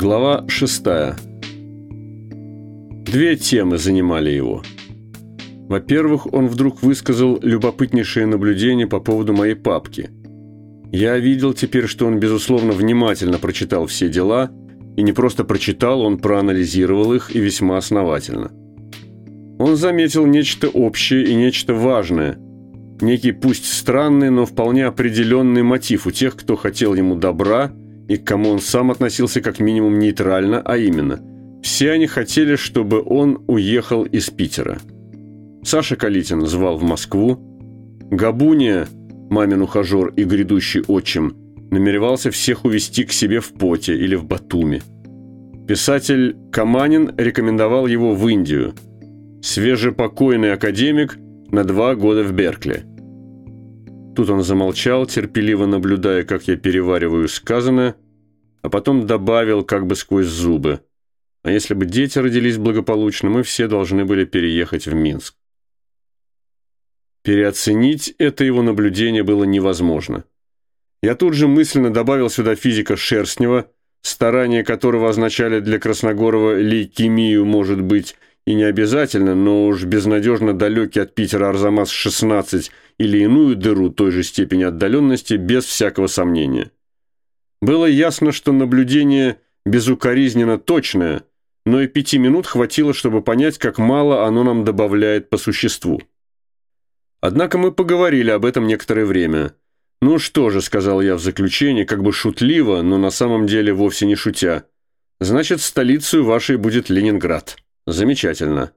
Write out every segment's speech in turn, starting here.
Глава 6. Две темы занимали его. Во-первых, он вдруг высказал любопытнейшее наблюдение по поводу моей папки. Я видел теперь, что он, безусловно, внимательно прочитал все дела, и не просто прочитал, он проанализировал их и весьма основательно. Он заметил нечто общее и нечто важное – некий пусть странный, но вполне определенный мотив у тех, кто хотел ему добра и к кому он сам относился как минимум нейтрально, а именно, все они хотели, чтобы он уехал из Питера. Саша Калитин звал в Москву, Габуния, мамин ухажер и грядущий отчим, намеревался всех увезти к себе в Поте или в Батуми. Писатель Каманин рекомендовал его в Индию. Свежепокойный академик на два года в Беркли – Тут он замолчал, терпеливо наблюдая, как я перевариваю сказанное, а потом добавил как бы сквозь зубы. А если бы дети родились благополучно, мы все должны были переехать в Минск. Переоценить это его наблюдение было невозможно. Я тут же мысленно добавил сюда физика Шерстнева, старания которого означали для Красногорова лейкемию, может быть, и не обязательно, но уж безнадежно далекий от Питера Арзамас-16 или иную дыру той же степени отдаленности, без всякого сомнения. Было ясно, что наблюдение безукоризненно точное, но и пяти минут хватило, чтобы понять, как мало оно нам добавляет по существу. Однако мы поговорили об этом некоторое время. «Ну что же», — сказал я в заключение, как бы шутливо, но на самом деле вовсе не шутя, «значит, столицей вашей будет Ленинград». Замечательно.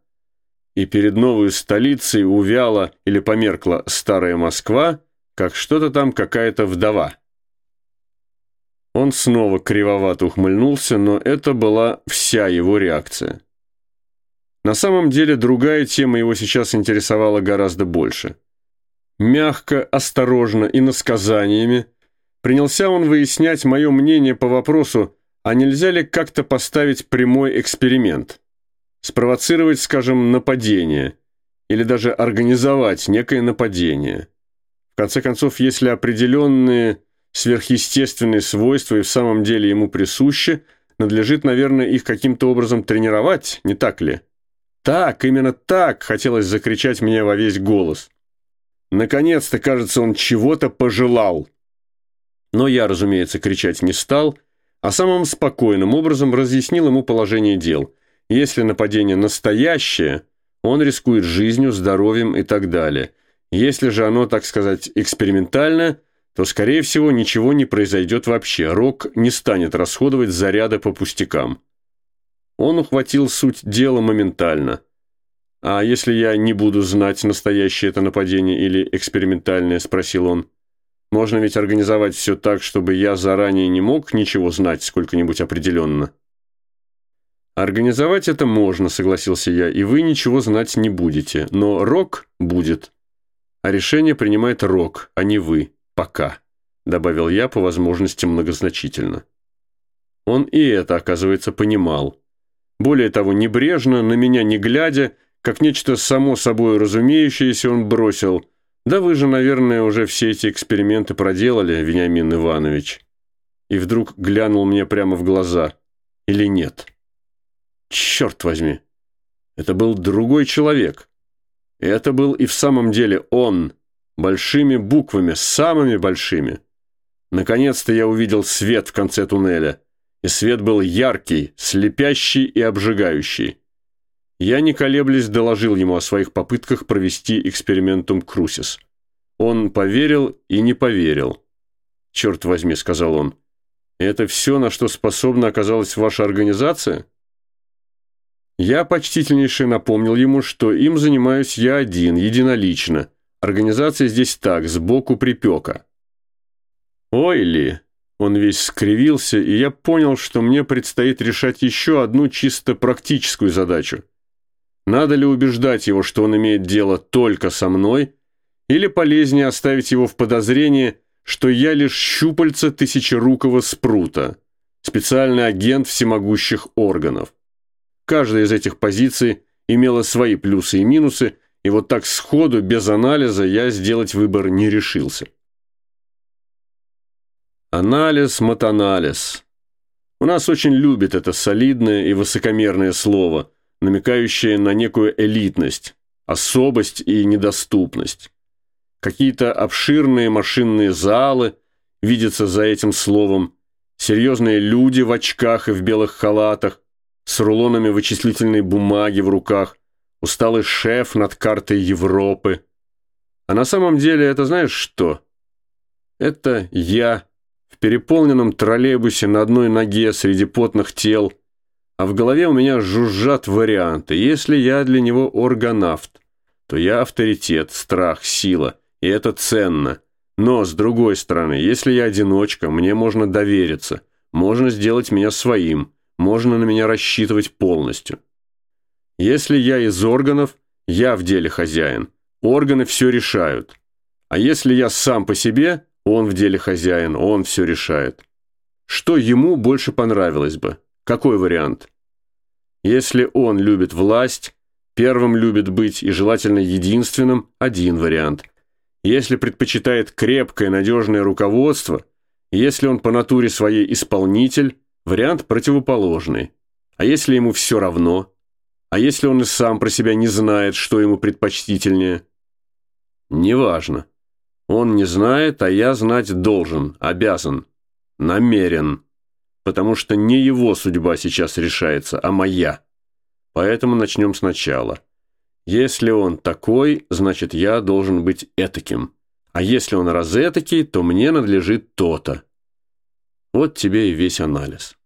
И перед новой столицей увяла или померкла старая Москва, как что-то там какая-то вдова. Он снова кривовато ухмыльнулся, но это была вся его реакция. На самом деле другая тема его сейчас интересовала гораздо больше. Мягко, осторожно и насказаниями принялся он выяснять мое мнение по вопросу, а нельзя ли как-то поставить прямой эксперимент – спровоцировать, скажем, нападение или даже организовать некое нападение. В конце концов, если определенные сверхъестественные свойства и в самом деле ему присущи, надлежит, наверное, их каким-то образом тренировать, не так ли? Так, именно так, хотелось закричать мне во весь голос. Наконец-то, кажется, он чего-то пожелал. Но я, разумеется, кричать не стал, а самым спокойным образом разъяснил ему положение дел – если нападение настоящее, он рискует жизнью, здоровьем и так далее. Если же оно, так сказать, экспериментальное, то, скорее всего, ничего не произойдет вообще. Рок не станет расходовать заряды по пустякам. Он ухватил суть дела моментально. «А если я не буду знать, настоящее это нападение или экспериментальное?» – спросил он. «Можно ведь организовать все так, чтобы я заранее не мог ничего знать сколько-нибудь определенно». «Организовать это можно», — согласился я, «и вы ничего знать не будете. Но Рок будет. А решение принимает Рок, а не вы. Пока», — добавил я по возможности многозначительно. Он и это, оказывается, понимал. Более того, небрежно, на меня не глядя, как нечто само собой разумеющееся, он бросил. «Да вы же, наверное, уже все эти эксперименты проделали, Вениамин Иванович». И вдруг глянул мне прямо в глаза. «Или нет?» Черт возьми! Это был другой человек. И это был и в самом деле он, большими буквами, самыми большими. Наконец-то я увидел свет в конце туннеля. И свет был яркий, слепящий и обжигающий. Я, не колеблясь, доложил ему о своих попытках провести экспериментум Крусис. Он поверил и не поверил. «Черт возьми», — сказал он, — «это все, на что способна оказалась ваша организация?» Я почтительнейше напомнил ему, что им занимаюсь я один, единолично. Организация здесь так, сбоку припека. «Ой ли!» Он весь скривился, и я понял, что мне предстоит решать еще одну чисто практическую задачу. Надо ли убеждать его, что он имеет дело только со мной, или полезнее оставить его в подозрении, что я лишь щупальца тысячерукого спрута, специальный агент всемогущих органов. Каждая из этих позиций имела свои плюсы и минусы, и вот так сходу, без анализа, я сделать выбор не решился. Анализ, матанализ. У нас очень любят это солидное и высокомерное слово, намекающее на некую элитность, особость и недоступность. Какие-то обширные машинные залы видятся за этим словом, серьезные люди в очках и в белых халатах, с рулонами вычислительной бумаги в руках, усталый шеф над картой Европы. А на самом деле это знаешь что? Это я в переполненном троллейбусе на одной ноге среди потных тел, а в голове у меня жужжат варианты. Если я для него органавт, то я авторитет, страх, сила, и это ценно. Но, с другой стороны, если я одиночка, мне можно довериться, можно сделать меня своим, можно на меня рассчитывать полностью. Если я из органов, я в деле хозяин. Органы все решают. А если я сам по себе, он в деле хозяин, он все решает. Что ему больше понравилось бы? Какой вариант? Если он любит власть, первым любит быть и желательно единственным, один вариант. Если предпочитает крепкое, надежное руководство, если он по натуре своей исполнитель, вариант противоположный. А если ему все равно? А если он и сам про себя не знает, что ему предпочтительнее? Неважно. Он не знает, а я знать должен, обязан, намерен. Потому что не его судьба сейчас решается, а моя. Поэтому начнем сначала. Если он такой, значит, я должен быть этаким. А если он разэтакий, то мне надлежит то-то. Вот тебе и весь анализ.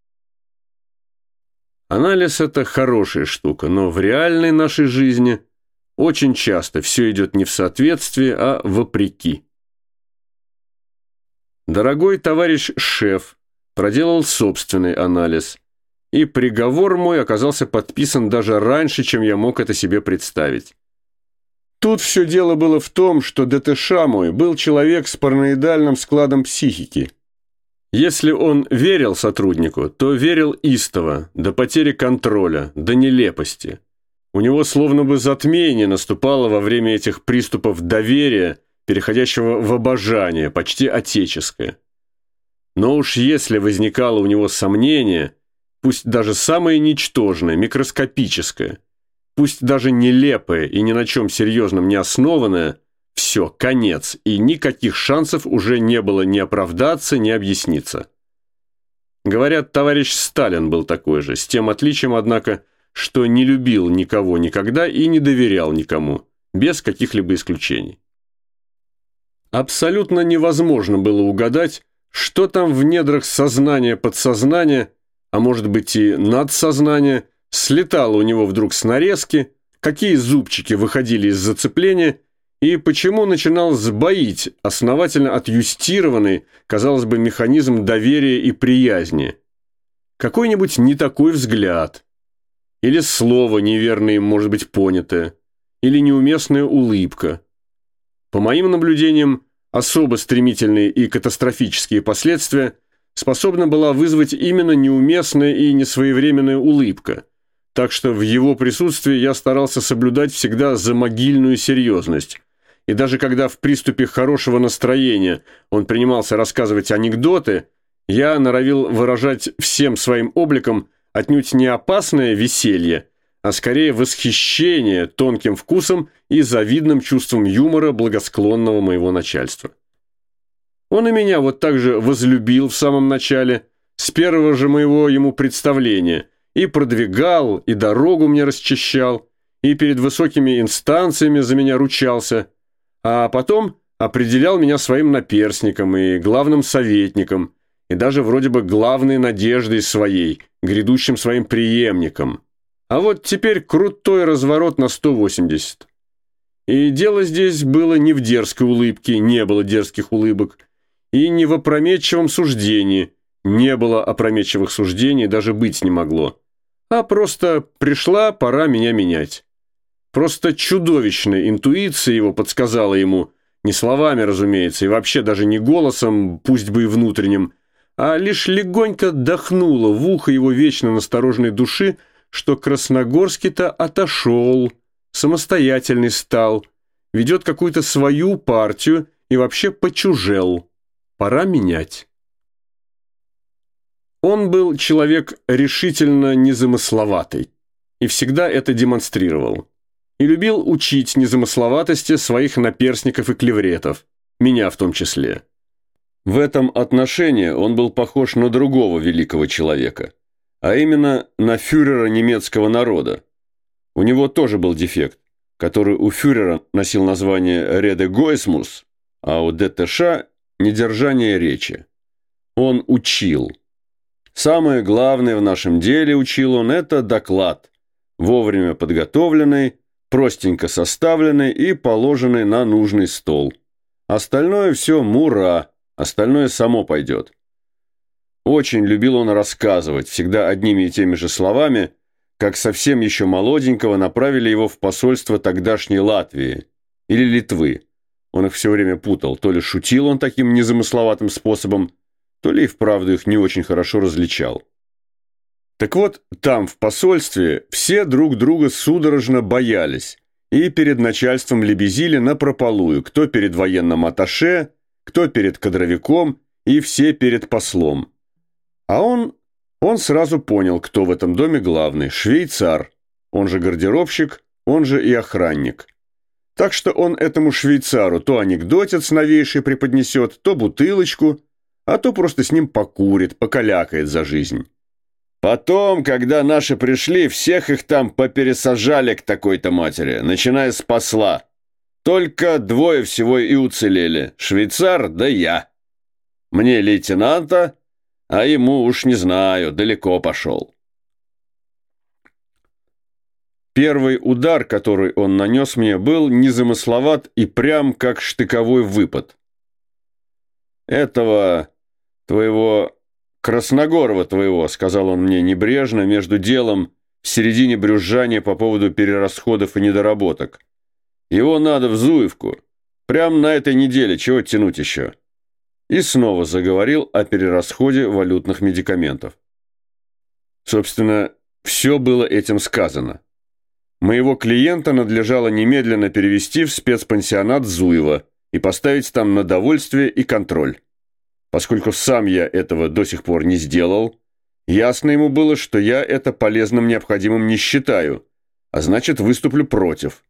Анализ – это хорошая штука, но в реальной нашей жизни очень часто все идет не в соответствии, а вопреки. Дорогой товарищ шеф проделал собственный анализ, и приговор мой оказался подписан даже раньше, чем я мог это себе представить. Тут все дело было в том, что ДТШ мой был человек с параноидальным складом психики. Если он верил сотруднику, то верил истово, до потери контроля, до нелепости. У него словно бы затмение наступало во время этих приступов доверия, переходящего в обожание, почти отеческое. Но уж если возникало у него сомнение, пусть даже самое ничтожное, микроскопическое, пусть даже нелепое и ни на чем серьезном не основанное, все, конец, и никаких шансов уже не было ни оправдаться, ни объясниться. Говорят, товарищ Сталин был такой же, с тем отличием, однако, что не любил никого никогда и не доверял никому, без каких-либо исключений. Абсолютно невозможно было угадать, что там в недрах сознания подсознания, а может быть и надсознания, слетало у него вдруг с нарезки, какие зубчики выходили из зацепления и почему начинал сбоить основательно отъюстированный, казалось бы, механизм доверия и приязни. Какой-нибудь не такой взгляд, или слово неверное, может быть, понятое, или неуместная улыбка – по моим наблюдениям, особо стремительные и катастрофические последствия способна была вызвать именно неуместная и несвоевременная улыбка, так что в его присутствии я старался соблюдать всегда замогильную серьезность. И даже когда в приступе хорошего настроения он принимался рассказывать анекдоты, я норовил выражать всем своим обликом отнюдь не опасное веселье, а скорее восхищение тонким вкусом и завидным чувством юмора благосклонного моего начальства. Он и меня вот так же возлюбил в самом начале, с первого же моего ему представления, и продвигал, и дорогу мне расчищал, и перед высокими инстанциями за меня ручался, а потом определял меня своим наперсником и главным советником, и даже вроде бы главной надеждой своей, грядущим своим преемником – а вот теперь крутой разворот на 180. И дело здесь было не в дерзкой улыбке, не было дерзких улыбок, и не в опрометчивом суждении, не было опрометчивых суждений, даже быть не могло. А просто пришла пора меня менять. Просто чудовищная интуиция его подсказала ему, не словами, разумеется, и вообще даже не голосом, пусть бы и внутренним, а лишь легонько дохнула в ухо его вечно настороженной души, что Красногорский-то отошел, самостоятельный стал, ведет какую-то свою партию и вообще почужел. Пора менять. Он был человек решительно незамысловатый и всегда это демонстрировал. И любил учить незамысловатости своих наперсников и клевретов, меня в том числе. В этом отношении он был похож на другого великого человека, а именно на фюрера немецкого народа. У него тоже был дефект, который у фюрера носил название «редегоисмус», а у ДТШ – недержание речи. Он учил. Самое главное в нашем деле, учил он, это доклад, вовремя подготовленный, простенько составленный и положенный на нужный стол. Остальное все мура, остальное само пойдет. Очень любил он рассказывать, всегда одними и теми же словами, как совсем еще молоденького направили его в посольство тогдашней Латвии или Литвы. Он их все время путал, то ли шутил он таким незамысловатым способом, то ли и вправду их не очень хорошо различал. Так вот, там, в посольстве, все друг друга судорожно боялись и перед начальством лебезили напропалую, кто перед военным атташе, кто перед кадровиком и все перед послом. А он, он сразу понял, кто в этом доме главный – швейцар, он же гардеробщик, он же и охранник. Так что он этому швейцару то анекдотец новейший преподнесет, то бутылочку, а то просто с ним покурит, покалякает за жизнь. Потом, когда наши пришли, всех их там попересажали к такой-то матери, начиная с посла. Только двое всего и уцелели. Швейцар да я. Мне лейтенанта, а ему уж не знаю, далеко пошел. Первый удар, который он нанес мне, был незамысловат и прям как штыковой выпад. Этого твоего Красногорова твоего», — сказал он мне небрежно, между делом, в середине брюзжания по поводу перерасходов и недоработок. «Его надо в Зуевку. Прямо на этой неделе, чего тянуть еще?» И снова заговорил о перерасходе валютных медикаментов. Собственно, все было этим сказано. Моего клиента надлежало немедленно перевести в спецпансионат Зуева и поставить там на довольствие и контроль. Поскольку сам я этого до сих пор не сделал, ясно ему было, что я это полезным необходимым не считаю, а значит выступлю против.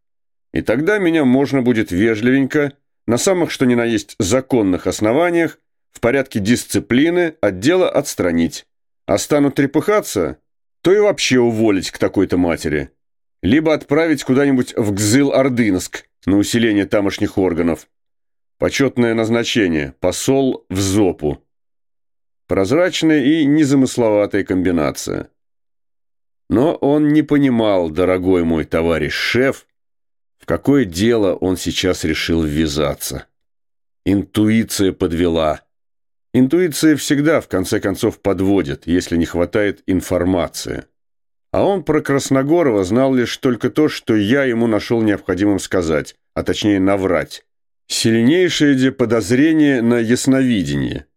И тогда меня можно будет вежливенько, на самых что ни на есть законных основаниях, в порядке дисциплины от дела отстранить. А станут трепыхаться, то и вообще уволить к такой-то матери. Либо отправить куда-нибудь в Гзыл-Ордынск на усиление тамошних органов. Почетное назначение – посол в ЗОПу. Прозрачная и незамысловатая комбинация. Но он не понимал, дорогой мой товарищ шеф, в какое дело он сейчас решил ввязаться. Интуиция подвела. Интуиция всегда, в конце концов, подводит, если не хватает информации. А он про Красногорова знал лишь только то, что я ему нашел необходимым сказать, а точнее наврать. Сильнейшее де подозрение на ясновидение.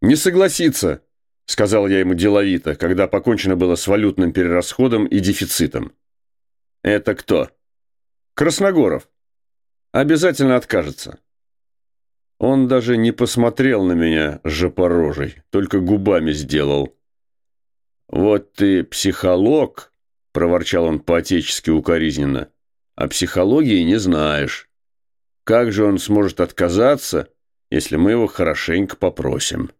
«Не согласиться», — сказал я ему деловито, когда покончено было с валютным перерасходом и дефицитом. «Это кто?» «Красногоров. Обязательно откажется». Он даже не посмотрел на меня жопорожей, только губами сделал. «Вот ты психолог», — проворчал он по-отечески укоризненно, — «а психологии не знаешь». Как же он сможет отказаться, если мы его хорошенько попросим?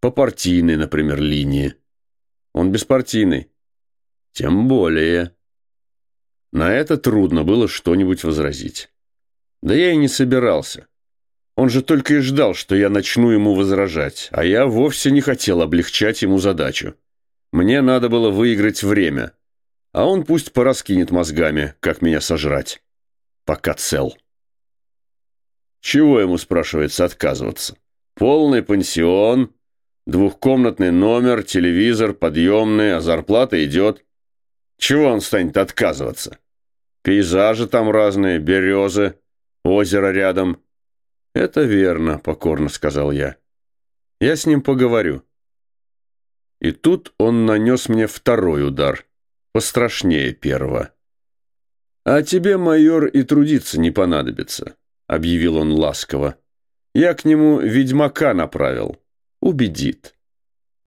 По партийной, например, линии. Он беспартийный. Тем более. На это трудно было что-нибудь возразить. Да я и не собирался. Он же только и ждал, что я начну ему возражать, а я вовсе не хотел облегчать ему задачу. Мне надо было выиграть время, а он пусть пораскинет мозгами, как меня сожрать. Пока цел. Чего ему, спрашивается, отказываться? Полный пансион, двухкомнатный номер, телевизор, подъемный, а зарплата идет. Чего он станет отказываться? Пейзажи там разные, березы, озеро рядом. Это верно, покорно сказал я. Я с ним поговорю. И тут он нанес мне второй удар, пострашнее первого. А тебе, майор, и трудиться не понадобится. — объявил он ласково. «Я к нему ведьмака направил. Убедит».